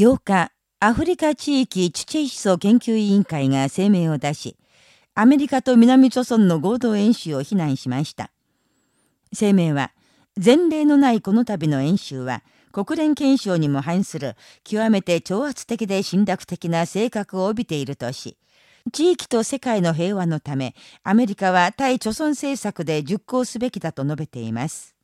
8日、アフリカ地域チュチェイ思想研究委員会が声明を出し、アメリカと南朝鮮の合同演習を非難しました。声明は、前例のないこの度の演習は、国連憲章にも反する極めて挑発的で侵略的な性格を帯びているとし、地域と世界の平和のため、アメリカは対貯村政策で実行すべきだと述べています。